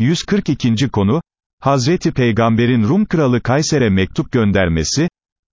142. konu, Hazreti Peygamber'in Rum kralı Kayser'e mektup göndermesi,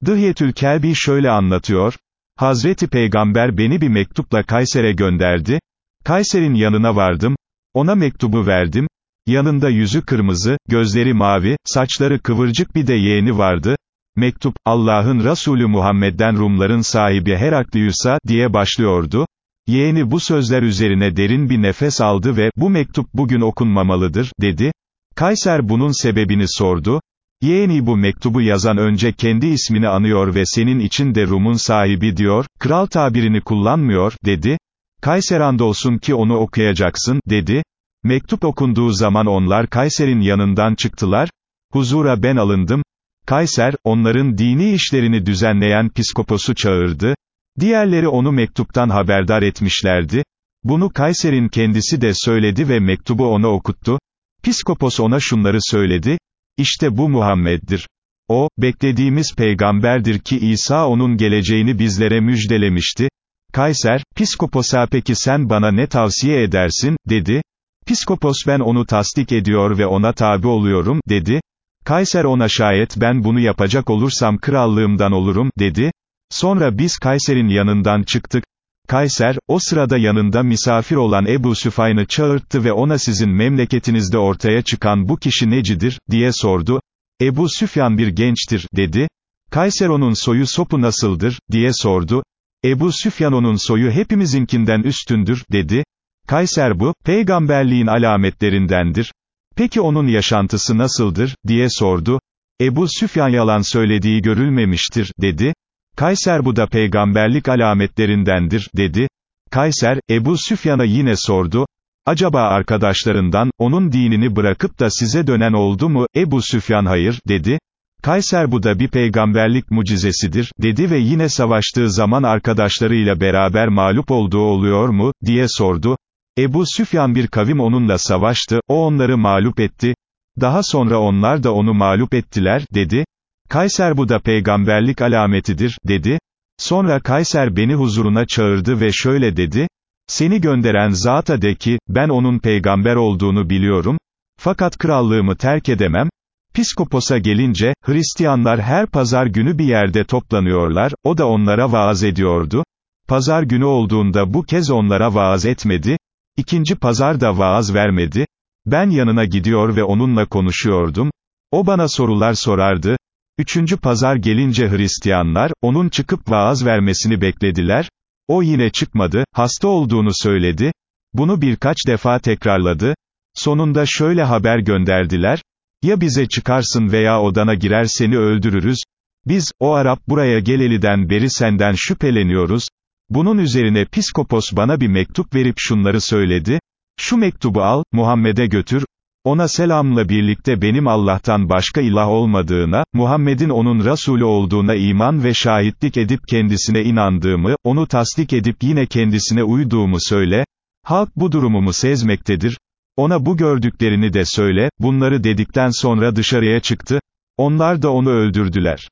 Dıhyetül Kelbi şöyle anlatıyor, Hazreti Peygamber beni bir mektupla Kayser'e gönderdi, Kayser'in yanına vardım, ona mektubu verdim, yanında yüzü kırmızı, gözleri mavi, saçları kıvırcık bir de yeğeni vardı, mektup, Allah'ın Resulü Muhammed'den Rumların sahibi Heraklius'a, diye başlıyordu, yeğeni bu sözler üzerine derin bir nefes aldı ve, bu mektup bugün okunmamalıdır, dedi, Kayser bunun sebebini sordu, Yeğeni bu mektubu yazan önce kendi ismini anıyor ve senin için de Rum'un sahibi diyor, kral tabirini kullanmıyor, dedi. Kayser andolsun ki onu okuyacaksın, dedi. Mektup okunduğu zaman onlar Kayser'in yanından çıktılar, huzura ben alındım, Kayser, onların dini işlerini düzenleyen piskoposu çağırdı, diğerleri onu mektuptan haberdar etmişlerdi, bunu Kayser'in kendisi de söyledi ve mektubu ona okuttu, piskopos ona şunları söyledi, işte bu Muhammed'dir. O, beklediğimiz peygamberdir ki İsa onun geleceğini bizlere müjdelemişti. Kayser, Piskopos'a peki sen bana ne tavsiye edersin, dedi. Piskopos ben onu tasdik ediyor ve ona tabi oluyorum, dedi. Kayser ona şayet ben bunu yapacak olursam krallığımdan olurum, dedi. Sonra biz Kayser'in yanından çıktık. Kayser, o sırada yanında misafir olan Ebu Süfyan'ı çağırttı ve ona sizin memleketinizde ortaya çıkan bu kişi necidir, diye sordu. Ebu Süfyan bir gençtir, dedi. Kayser onun soyu sopu nasıldır, diye sordu. Ebu Süfyan onun soyu hepimizinkinden üstündür, dedi. Kayser bu, peygamberliğin alametlerindendir. Peki onun yaşantısı nasıldır, diye sordu. Ebu Süfyan yalan söylediği görülmemiştir, dedi. Kayser bu da peygamberlik alametlerindendir, dedi. Kayser, Ebu Süfyan'a yine sordu, acaba arkadaşlarından, onun dinini bırakıp da size dönen oldu mu, Ebu Süfyan hayır, dedi. Kayser bu da bir peygamberlik mucizesidir, dedi ve yine savaştığı zaman arkadaşlarıyla beraber mağlup olduğu oluyor mu, diye sordu. Ebu Süfyan bir kavim onunla savaştı, o onları mağlup etti. Daha sonra onlar da onu mağlup ettiler, dedi. Kayser bu da peygamberlik alametidir, dedi. Sonra Kayser beni huzuruna çağırdı ve şöyle dedi, seni gönderen zata de ki, ben onun peygamber olduğunu biliyorum, fakat krallığımı terk edemem, Piskopos'a gelince, Hristiyanlar her pazar günü bir yerde toplanıyorlar, o da onlara vaaz ediyordu, pazar günü olduğunda bu kez onlara vaaz etmedi, ikinci pazar da vaaz vermedi, ben yanına gidiyor ve onunla konuşuyordum, o bana sorular sorardı, Üçüncü pazar gelince Hristiyanlar, onun çıkıp vaaz vermesini beklediler, o yine çıkmadı, hasta olduğunu söyledi, bunu birkaç defa tekrarladı, sonunda şöyle haber gönderdiler, ya bize çıkarsın veya odana girer seni öldürürüz, biz, o Arap buraya geleliden beri senden şüpheleniyoruz, bunun üzerine Piskopos bana bir mektup verip şunları söyledi, şu mektubu al, Muhammed'e götür, ona selamla birlikte benim Allah'tan başka ilah olmadığına, Muhammed'in onun Resulü olduğuna iman ve şahitlik edip kendisine inandığımı, onu tasdik edip yine kendisine uyduğumu söyle, halk bu durumumu sezmektedir, ona bu gördüklerini de söyle, bunları dedikten sonra dışarıya çıktı, onlar da onu öldürdüler.